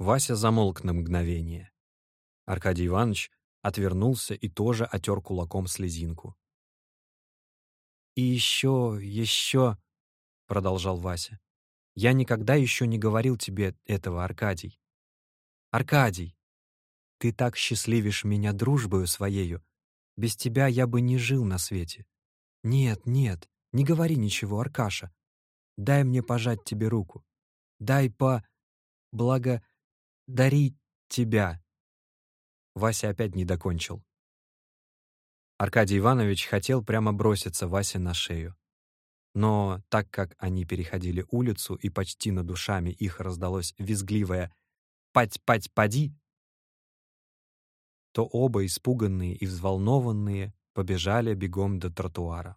Вася замолк на мгновение. Аркадий Иванович отвернулся и тоже отер кулаком слезинку. «И еще, еще...» — продолжал Вася. «Я никогда еще не говорил тебе этого, Аркадий. Аркадий, ты так счастливишь меня дружбою своею. Без тебя я бы не жил на свете. Нет, нет, не говори ничего, Аркаша. Дай мне пожать тебе руку. Дай по... благодарить тебя». Вася опять не докончил. Аркадий Иванович хотел прямо броситься Васе на шею. Но так как они переходили улицу, и почти над душами их раздалось визгливое «Пать-пать-пади!», то оба, испуганные и взволнованные, побежали бегом до тротуара.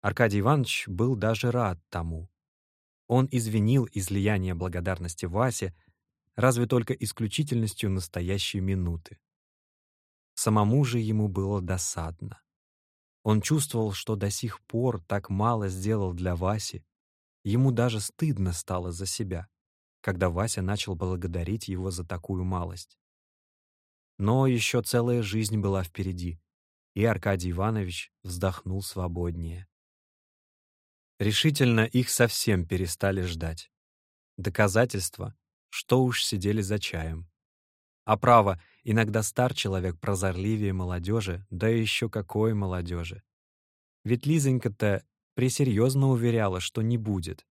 Аркадий Иванович был даже рад тому. Он извинил излияние благодарности Васе, разве только исключительностью настоящей минуты. Самому же ему было досадно. Он чувствовал, что до сих пор так мало сделал для Васи. Ему даже стыдно стало за себя, когда Вася начал благодарить его за такую малость. Но еще целая жизнь была впереди, и Аркадий Иванович вздохнул свободнее. Решительно их совсем перестали ждать. Доказательство, что уж сидели за чаем. А право, иногда стар человек прозорливее молодежи, да еще какой молодежи. Ведь Лизонька-то пресерьезно уверяла, что не будет.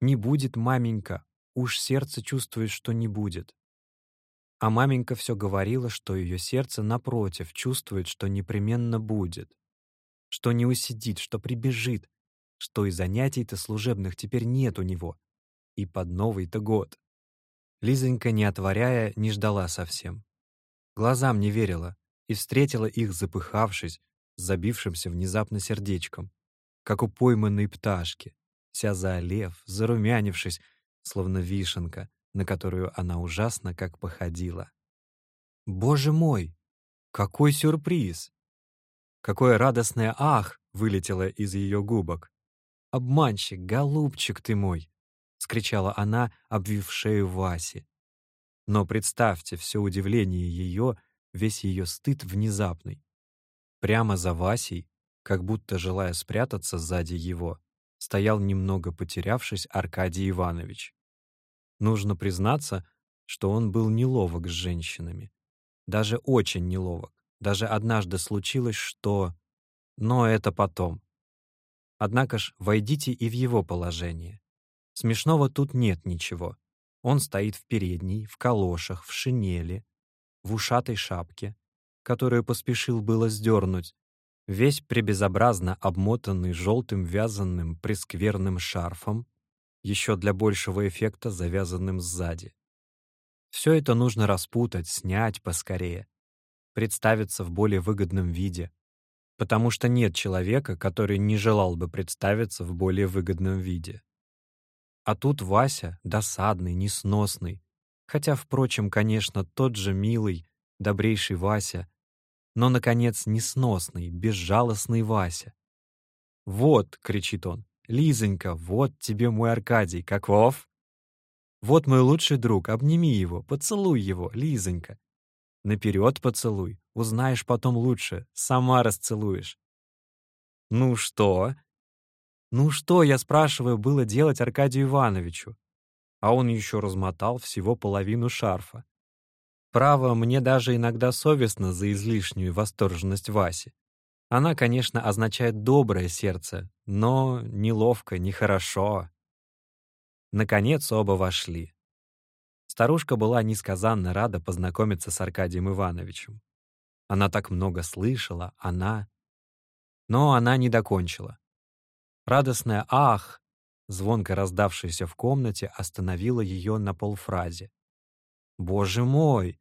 Не будет, маменька, уж сердце чувствует, что не будет. А маменька все говорила, что ее сердце, напротив, чувствует, что непременно будет. Что не усидит, что прибежит, что и занятий-то служебных теперь нет у него. И под Новый-то год. Лизонька, не отворяя, не ждала совсем. Глазам не верила и встретила их, запыхавшись, забившимся внезапно сердечком, как у пойманной пташки, вся заолев, зарумянившись, словно вишенка, на которую она ужасно как походила. «Боже мой! Какой сюрприз!» Какое радостное «ах!» вылетело из ее губок. «Обманщик, голубчик ты мой!» — скричала она, обвив шею Васи. Но представьте все удивление ее, весь ее стыд внезапный. Прямо за Васей, как будто желая спрятаться сзади его, стоял немного потерявшись Аркадий Иванович. Нужно признаться, что он был неловок с женщинами. Даже очень неловок. Даже однажды случилось, что... Но это потом. Однако ж, войдите и в его положение. Смешного тут нет ничего. Он стоит в передней, в калошах, в шинели, в ушатой шапке, которую поспешил было сдернуть, весь пребезобразно обмотанный желтым вязаным прескверным шарфом, еще для большего эффекта завязанным сзади. Все это нужно распутать, снять поскорее, представиться в более выгодном виде, потому что нет человека, который не желал бы представиться в более выгодном виде. А тут Вася, досадный, несносный. Хотя, впрочем, конечно, тот же милый, добрейший Вася, но, наконец, несносный, безжалостный Вася. «Вот», — кричит он, — «Лизонька, вот тебе мой Аркадий, каков? Вот мой лучший друг, обними его, поцелуй его, Лизонька. Наперед поцелуй, узнаешь потом лучше, сама расцелуешь». «Ну что?» Ну что, я спрашиваю, было делать Аркадию Ивановичу? А он еще размотал всего половину шарфа. Право, мне даже иногда совестно за излишнюю восторженность Васи. Она, конечно, означает доброе сердце, но неловко, нехорошо. Наконец оба вошли. Старушка была несказанно рада познакомиться с Аркадием Ивановичем. Она так много слышала, она... Но она не докончила. Радостное «ах», звонко раздавшееся в комнате, остановило ее на полфразе. «Боже мой!»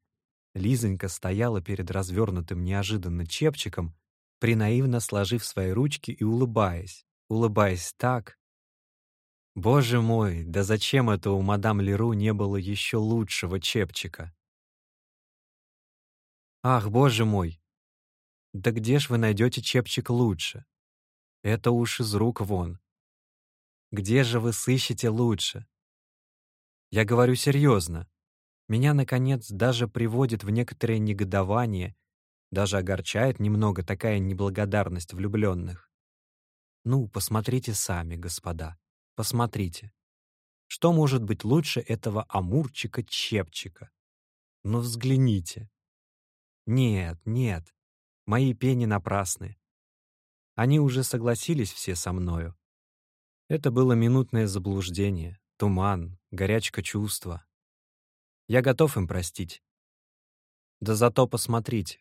Лизонька стояла перед развернутым неожиданно чепчиком, принаивно сложив свои ручки и улыбаясь, улыбаясь так. Боже мой, да зачем это у мадам Леру не было еще лучшего чепчика? Ах, боже мой! Да где ж вы найдете чепчик лучше? Это уж из рук вон. Где же вы сыщете лучше? Я говорю серьезно. Меня, наконец, даже приводит в некоторое негодование, даже огорчает немного такая неблагодарность влюбленных. Ну, посмотрите сами, господа, посмотрите. Что может быть лучше этого амурчика-чепчика? Ну, взгляните. Нет, нет, мои пени напрасны. Они уже согласились все со мною. Это было минутное заблуждение, туман, горячка чувства. Я готов им простить. Да зато посмотрите.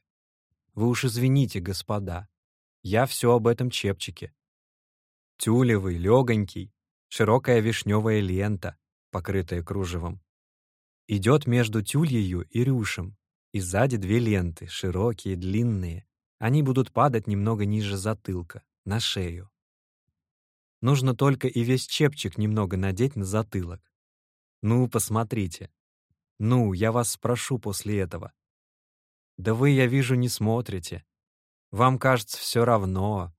Вы уж извините, господа. Я все об этом чепчике. Тюлевый, легонький, широкая вишневая лента, покрытая кружевом. Идет между тюльею и рюшем, и сзади две ленты, широкие, длинные. Они будут падать немного ниже затылка, на шею. Нужно только и весь чепчик немного надеть на затылок. Ну, посмотрите. Ну, я вас спрошу после этого. Да вы, я вижу, не смотрите. Вам кажется все равно.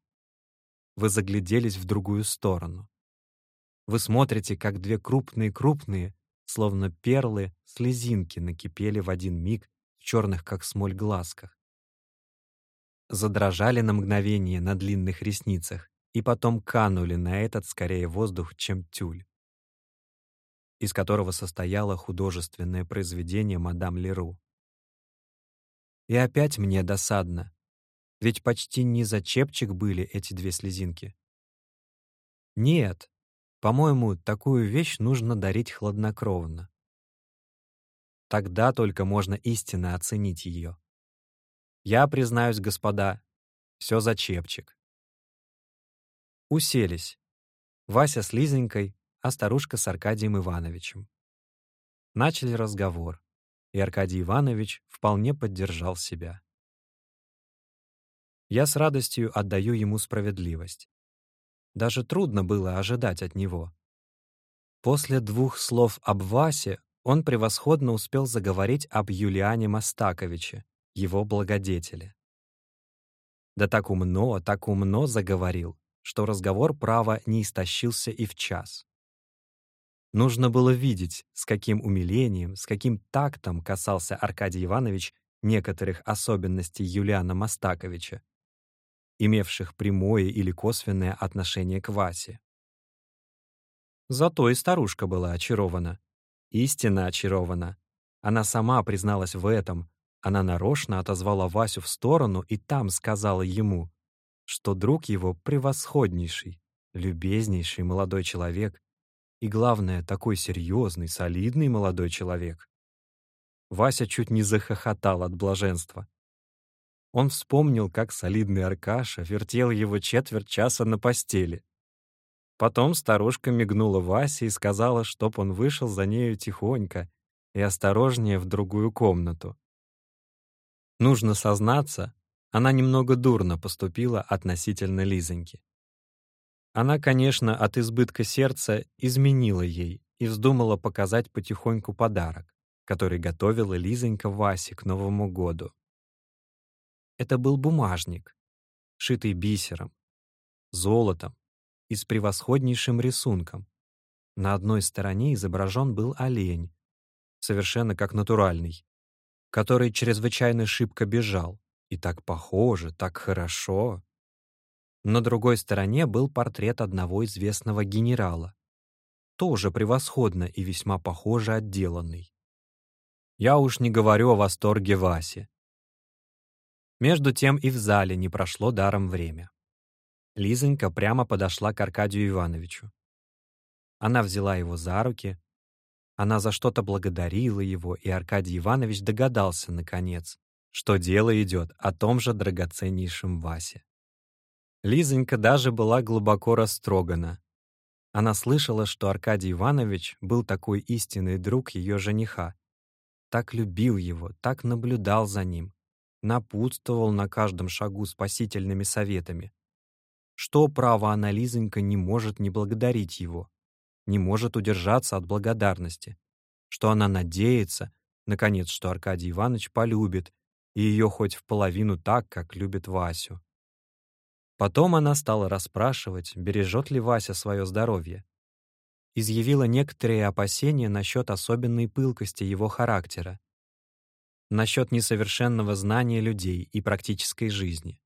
Вы загляделись в другую сторону. Вы смотрите, как две крупные-крупные, словно перлы, слезинки накипели в один миг в черных, как смоль, глазках. Задрожали на мгновение на длинных ресницах и потом канули на этот скорее воздух, чем тюль, из которого состояло художественное произведение мадам Леру. И опять мне досадно, ведь почти не за чепчик были эти две слезинки. Нет, по-моему, такую вещь нужно дарить хладнокровно. Тогда только можно истинно оценить ее. Я признаюсь, господа, все за чепчик. Уселись. Вася с Лизонькой, а старушка с Аркадием Ивановичем. Начали разговор, и Аркадий Иванович вполне поддержал себя. Я с радостью отдаю ему справедливость. Даже трудно было ожидать от него. После двух слов об Васе он превосходно успел заговорить об Юлиане Мастаковиче, его благодетеле. Да так умно, так умно заговорил, что разговор, право, не истощился и в час. Нужно было видеть, с каким умилением, с каким тактом касался Аркадий Иванович некоторых особенностей Юлиана Мастаковича, имевших прямое или косвенное отношение к Васе. Зато и старушка была очарована. Истинно очарована. Она сама призналась в этом. Она нарочно отозвала Васю в сторону и там сказала ему, что друг его превосходнейший, любезнейший молодой человек и, главное, такой серьезный, солидный молодой человек. Вася чуть не захохотал от блаженства. Он вспомнил, как солидный Аркаша вертел его четверть часа на постели. Потом старушка мигнула Васе и сказала, чтоб он вышел за нею тихонько и осторожнее в другую комнату. Нужно сознаться, она немного дурно поступила относительно Лизоньки. Она, конечно, от избытка сердца изменила ей и вздумала показать потихоньку подарок, который готовила Лизонька Васе к Новому году. Это был бумажник, шитый бисером, золотом и с превосходнейшим рисунком. На одной стороне изображен был олень, совершенно как натуральный, который чрезвычайно шибко бежал, и так похоже, так хорошо. На другой стороне был портрет одного известного генерала, тоже превосходно и весьма похоже отделанный. Я уж не говорю о восторге Васи. Между тем и в зале не прошло даром время. Лизонька прямо подошла к Аркадию Ивановичу. Она взяла его за руки, она за что-то благодарила его, и Аркадий Иванович догадался, наконец, что дело идет о том же драгоценнейшем Васе. Лизонька даже была глубоко растрогана. Она слышала, что Аркадий Иванович был такой истинный друг ее жениха. Так любил его, так наблюдал за ним, напутствовал на каждом шагу спасительными советами. Что право она, не может не благодарить его, не может удержаться от благодарности, что она надеется, наконец, что Аркадий Иванович полюбит и ее хоть в половину так, как любит Васю. Потом она стала расспрашивать, бережет ли Вася свое здоровье. изъявила некоторые опасения насчет особенной пылкости его характера, насчет несовершенного знания людей и практической жизни.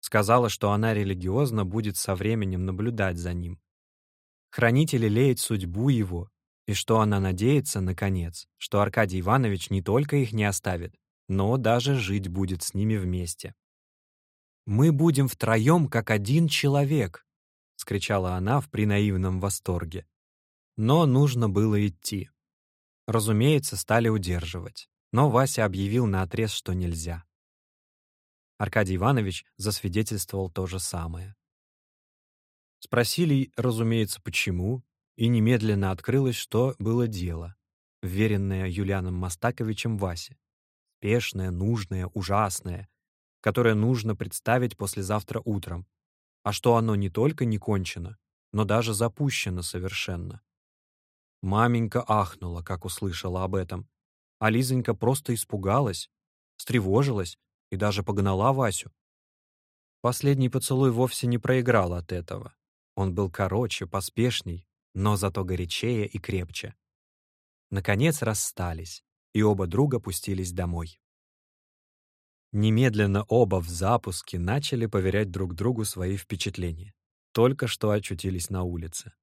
Сказала, что она религиозно будет со временем наблюдать за ним, хранить и лелеять судьбу его, и что она надеется, наконец, что Аркадий Иванович не только их не оставит, но даже жить будет с ними вместе. «Мы будем втроем, как один человек!» — скричала она в принаивном восторге. Но нужно было идти. Разумеется, стали удерживать. Но Вася объявил наотрез, что нельзя. Аркадий Иванович засвидетельствовал то же самое. Спросили, разумеется, почему, и немедленно открылось, что было дело, вверенное Юлианом Мастаковичем Васе. Спешное, нужное, ужасное, которое нужно представить послезавтра утром, а что оно не только не кончено, но даже запущено совершенно. Маменька ахнула, как услышала об этом, а Лизонька просто испугалась, встревожилась и даже погнала Васю. Последний поцелуй вовсе не проиграл от этого. Он был короче, поспешней, но зато горячее и крепче. Наконец расстались, и оба друга пустились домой. Немедленно оба в запуске начали поверять друг другу свои впечатления. Только что очутились на улице.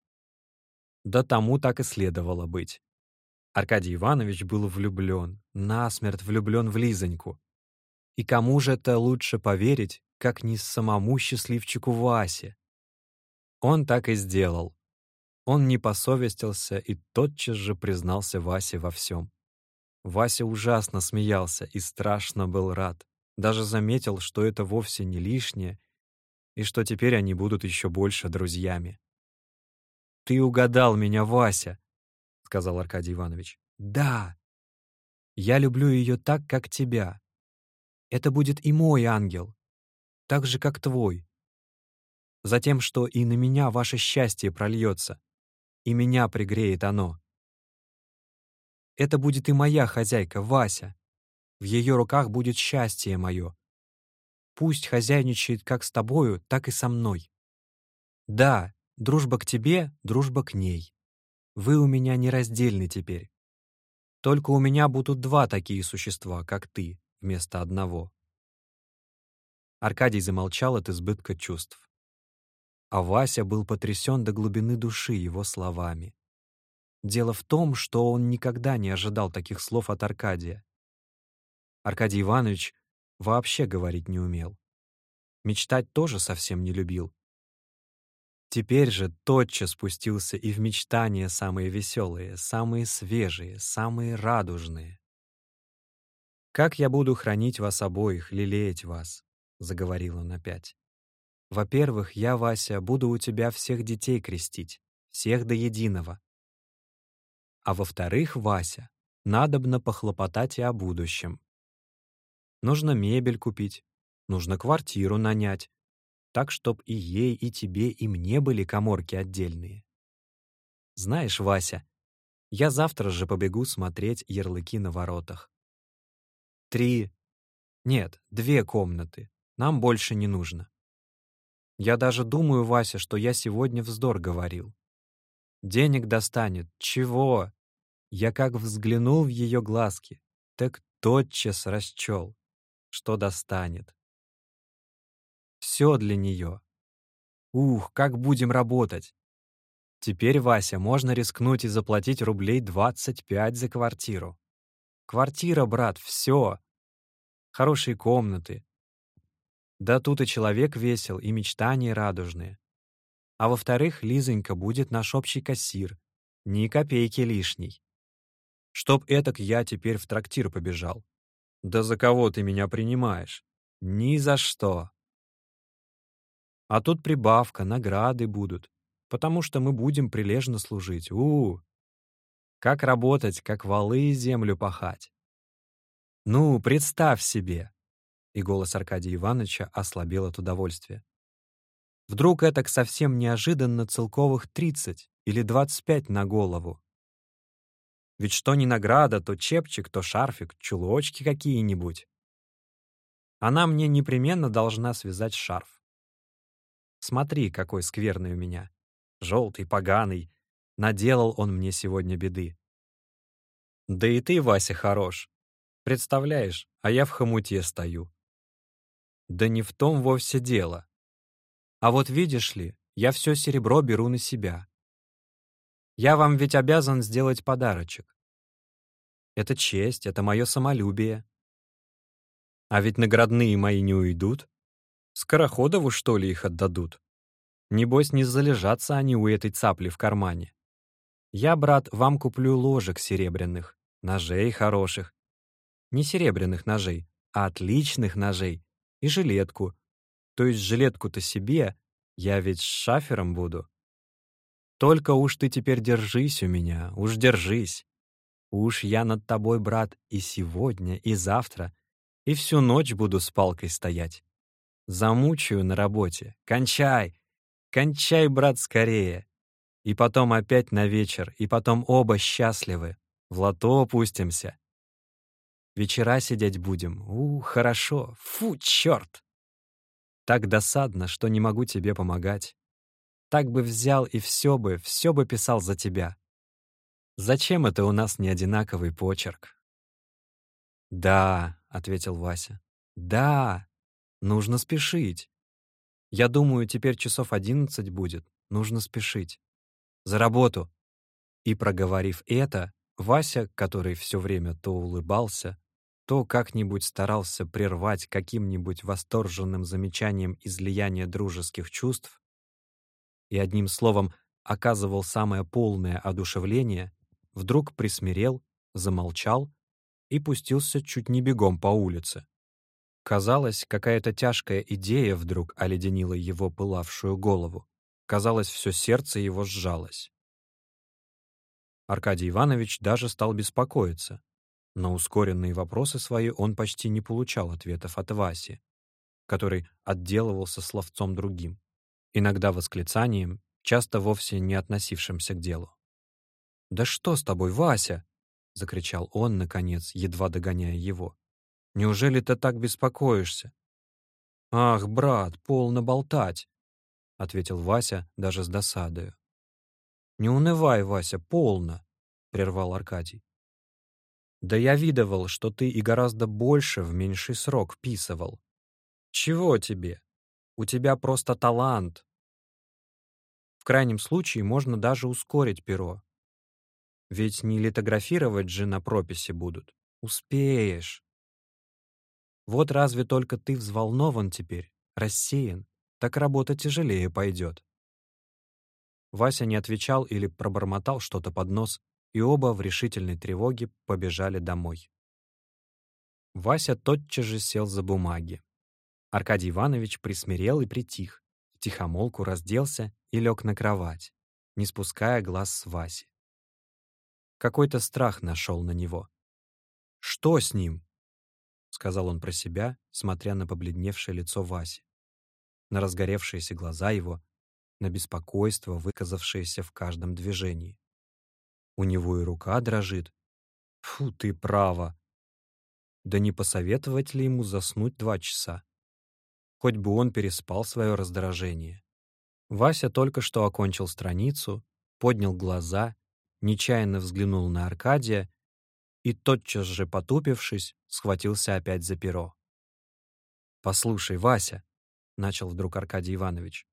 Да тому так и следовало быть. Аркадий Иванович был влюблен, насмерть влюблен в Лизоньку. И кому же это лучше поверить, как не самому счастливчику Васе? Он так и сделал. Он не посовестился и тотчас же признался Васе во всем. Вася ужасно смеялся и страшно был рад. Даже заметил, что это вовсе не лишнее, и что теперь они будут еще больше друзьями. «Ты угадал меня, Вася», — сказал Аркадий Иванович. «Да. Я люблю ее так, как тебя. Это будет и мой ангел, так же, как твой. Затем, что и на меня ваше счастье прольется, и меня пригреет оно. Это будет и моя хозяйка, Вася. В ее руках будет счастье мое. Пусть хозяйничает как с тобою, так и со мной. Да, Дружба к тебе, дружба к ней. Вы у меня нераздельны теперь. Только у меня будут два такие существа, как ты, вместо одного. Аркадий замолчал от избытка чувств. А Вася был потрясен до глубины души его словами. Дело в том, что он никогда не ожидал таких слов от Аркадия. Аркадий Иванович вообще говорить не умел. Мечтать тоже совсем не любил, Теперь же тотчас спустился и в мечтания самые веселые, самые свежие, самые радужные. «Как я буду хранить вас обоих, лелеять вас?» — заговорил он опять. «Во-первых, я, Вася, буду у тебя всех детей крестить, всех до единого. А во-вторых, Вася, надобно похлопотать и о будущем. Нужно мебель купить, нужно квартиру нанять, так, чтоб и ей, и тебе, и мне были коморки отдельные. Знаешь, Вася, я завтра же побегу смотреть ярлыки на воротах. Три... Нет, две комнаты. Нам больше не нужно. Я даже думаю, Вася, что я сегодня вздор говорил. Денег достанет. Чего? Я как взглянул в ее глазки, так тотчас расчел, что достанет. Все для нее. Ух, как будем работать! Теперь, Вася, можно рискнуть и заплатить рублей 25 за квартиру. Квартира, брат, все. Хорошие комнаты. Да тут и человек весел, и мечтания радужные. А во-вторых, Лизонька будет наш общий кассир. Ни копейки лишней. Чтоб этак я теперь в трактир побежал. Да за кого ты меня принимаешь? Ни за что. А тут прибавка, награды будут, потому что мы будем прилежно служить. У, -у, -у. Как работать, как валы и землю пахать. Ну, представь себе. И голос Аркадия Ивановича ослабел от удовольствия. Вдруг это совсем неожиданно целковых 30 или 25 на голову. Ведь что ни награда, то чепчик, то шарфик, чулочки какие-нибудь. Она мне непременно должна связать шарф. Смотри, какой скверный у меня. Желтый, поганый. Наделал он мне сегодня беды. Да и ты, Вася, хорош. Представляешь, а я в хомуте стою. Да не в том вовсе дело. А вот видишь ли, я все серебро беру на себя. Я вам ведь обязан сделать подарочек. Это честь, это мое самолюбие. А ведь наградные мои не уйдут. Скороходову, что ли, их отдадут? Небось, не залежатся они у этой цапли в кармане. Я, брат, вам куплю ложек серебряных, ножей хороших. Не серебряных ножей, а отличных ножей. И жилетку. То есть жилетку-то себе, я ведь шафером буду. Только уж ты теперь держись у меня, уж держись. Уж я над тобой, брат, и сегодня, и завтра, и всю ночь буду с палкой стоять. Замучаю на работе. Кончай! Кончай, брат, скорее! И потом опять на вечер, и потом оба счастливы. В лото опустимся. Вечера сидеть будем. У, хорошо. Фу, черт! Так досадно, что не могу тебе помогать. Так бы взял и все бы, все бы писал за тебя. Зачем это у нас не одинаковый почерк? «Да», — ответил Вася. «Да, нужно спешить. Я думаю, теперь часов одиннадцать будет. Нужно спешить. За работу!» И, проговорив это, Вася, который все время то улыбался, то как-нибудь старался прервать каким-нибудь восторженным замечанием излияния дружеских чувств и, одним словом, оказывал самое полное одушевление, вдруг присмирел, замолчал и пустился чуть не бегом по улице. Казалось, какая-то тяжкая идея вдруг оледенила его пылавшую голову. Казалось, все сердце его сжалось. Аркадий Иванович даже стал беспокоиться. На ускоренные вопросы свои он почти не получал ответов от Васи, который отделывался словцом другим, иногда восклицанием, часто вовсе не относившимся к делу. «Да что с тобой, Вася?» — закричал он, наконец, едва догоняя его. «Неужели ты так беспокоишься?» «Ах, брат, полно болтать!» — ответил Вася даже с досадою. «Не унывай, Вася, полно!» — прервал Аркадий. «Да я видывал, что ты и гораздо больше в меньший срок писывал. Чего тебе? У тебя просто талант. В крайнем случае можно даже ускорить перо. Ведь не литографировать же на прописи будут. Успеешь. Вот разве только ты взволнован теперь, рассеян, так работа тяжелее пойдет. Вася не отвечал или пробормотал что-то под нос, и оба в решительной тревоге побежали домой. Вася тотчас же сел за бумаги. Аркадий Иванович присмирел и притих, тихомолку разделся и лег на кровать, не спуская глаз с Васи. Какой-то страх нашел на него. «Что с ним?» — сказал он про себя, смотря на побледневшее лицо Васи на разгоревшиеся глаза его, на беспокойство, выказавшееся в каждом движении. У него и рука дрожит. Фу, ты право. Да не посоветовать ли ему заснуть два часа? Хоть бы он переспал свое раздражение. Вася только что окончил страницу, поднял глаза, нечаянно взглянул на Аркадия и, тотчас же потупившись, схватился опять за перо. «Послушай, Вася», — начал вдруг Аркадий Иванович.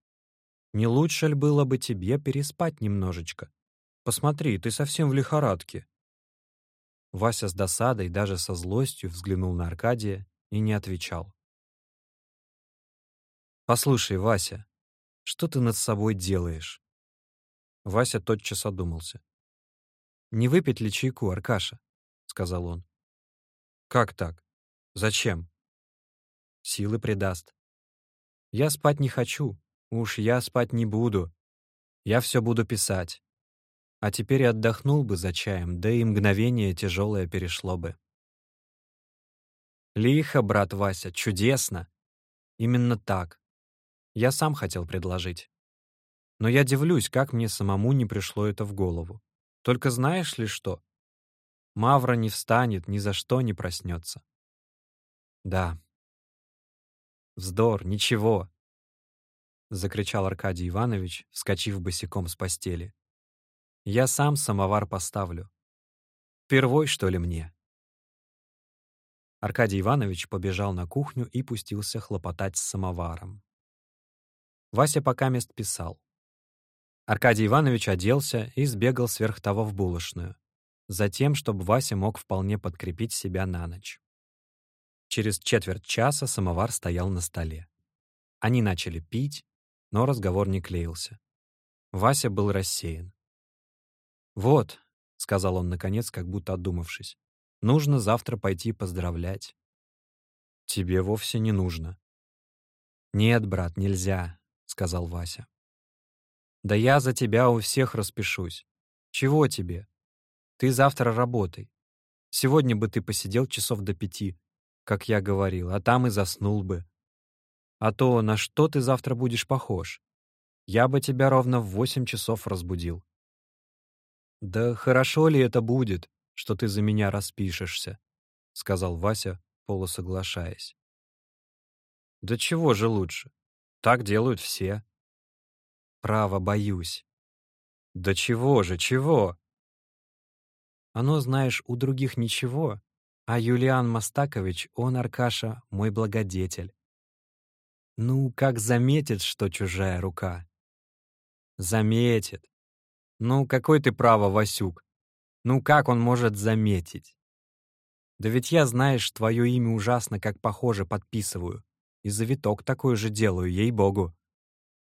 «Не лучше ли было бы тебе переспать немножечко? Посмотри, ты совсем в лихорадке». Вася с досадой, даже со злостью взглянул на Аркадия и не отвечал. «Послушай, Вася, что ты над собой делаешь?» Вася тотчас одумался. «Не выпить ли чайку, Аркаша?» — сказал он. «Как так? Зачем?» «Силы придаст. Я спать не хочу. Уж я спать не буду. Я все буду писать. А теперь отдохнул бы за чаем, да и мгновение тяжелое перешло бы. Лихо, брат Вася, чудесно. Именно так. Я сам хотел предложить. Но я дивлюсь, как мне самому не пришло это в голову. Только знаешь ли что? Мавра не встанет, ни за что не проснется. Да, Вздор, ничего!» — закричал Аркадий Иванович, вскочив босиком с постели. Я сам самовар поставлю. Впервой, что ли, мне?» Аркадий Иванович побежал на кухню и пустился хлопотать с самоваром. Вася пока мест писал. Аркадий Иванович оделся и сбегал сверх того в булочную, затем, чтобы Вася мог вполне подкрепить себя на ночь. Через четверть часа самовар стоял на столе. Они начали пить, но разговор не клеился. Вася был рассеян. «Вот», — сказал он наконец, как будто отдумавшись, «нужно завтра пойти поздравлять». «Тебе вовсе не нужно». «Нет, брат, нельзя», — сказал Вася. «Да я за тебя у всех распишусь. Чего тебе? Ты завтра работай. Сегодня бы ты посидел часов до пяти, как я говорил, а там и заснул бы. А то на что ты завтра будешь похож? Я бы тебя ровно в восемь часов разбудил. «Да хорошо ли это будет, что ты за меня распишешься?» — сказал Вася, полусоглашаясь. «Да чего же лучше? Так делают все». «Право, боюсь». «Да чего же, чего?» «Оно, знаешь, у других ничего, а Юлиан Мастакович, он, Аркаша, мой благодетель. Ну, как заметит, что чужая рука? Заметит. Ну, какой ты право, Васюк? Ну, как он может заметить? Да ведь я, знаешь, твое имя ужасно как похоже подписываю. И завиток такой же делаю, ей-богу.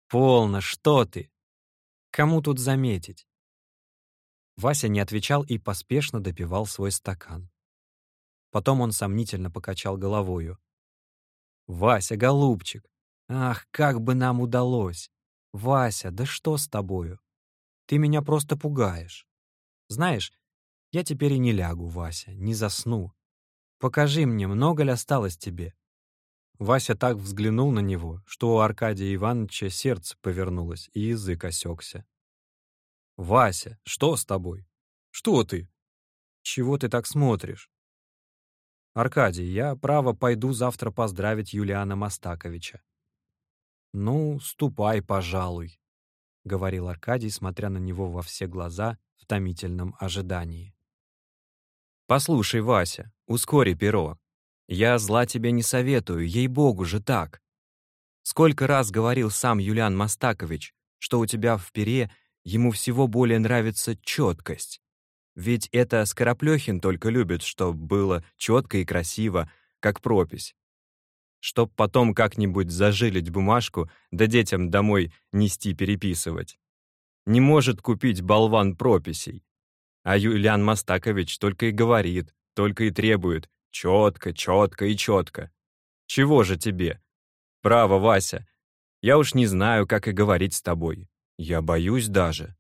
Полно, что ты? Кому тут заметить? Вася не отвечал и поспешно допивал свой стакан. Потом он сомнительно покачал головою. «Вася, голубчик! Ах, как бы нам удалось! Вася, да что с тобою? Ты меня просто пугаешь. Знаешь, я теперь и не лягу, Вася, не засну. Покажи мне, много ли осталось тебе?» Вася так взглянул на него, что у Аркадия Ивановича сердце повернулось и язык осекся. «Вася, что с тобой? Что ты? Чего ты так смотришь? «Аркадий, я, право, пойду завтра поздравить Юлиана Мастаковича». «Ну, ступай, пожалуй», — говорил Аркадий, смотря на него во все глаза в томительном ожидании. «Послушай, Вася, ускори перо. Я зла тебе не советую, ей-богу же так. Сколько раз говорил сам Юлиан Мастакович, что у тебя в пере ему всего более нравится четкость. Ведь это Скороплёхин только любит, чтоб было четко и красиво, как пропись. Чтоб потом как-нибудь зажилить бумажку, да детям домой нести переписывать. Не может купить болван прописей. А Юлиан Мастакович только и говорит, только и требует четко, четко и четко. Чего же тебе? Право, Вася, я уж не знаю, как и говорить с тобой. Я боюсь даже.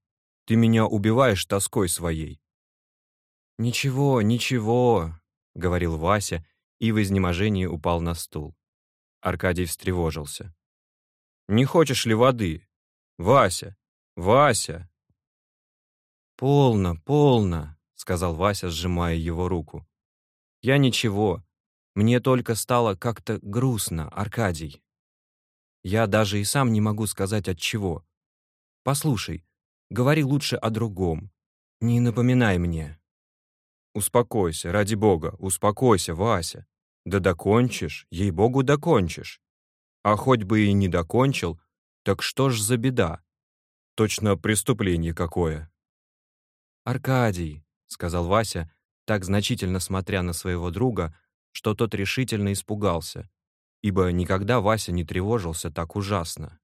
Ты меня убиваешь тоской своей. «Ничего, ничего», — говорил Вася и в изнеможении упал на стул. Аркадий встревожился. «Не хочешь ли воды? Вася! Вася!» «Полно, полно», — сказал Вася, сжимая его руку. «Я ничего. Мне только стало как-то грустно, Аркадий. Я даже и сам не могу сказать от чего. Послушай, говори лучше о другом. Не напоминай мне». «Успокойся, ради бога, успокойся, Вася. Да докончишь, ей-богу, докончишь. А хоть бы и не докончил, так что ж за беда? Точно преступление какое». «Аркадий», — сказал Вася, так значительно смотря на своего друга, что тот решительно испугался, ибо никогда Вася не тревожился так ужасно.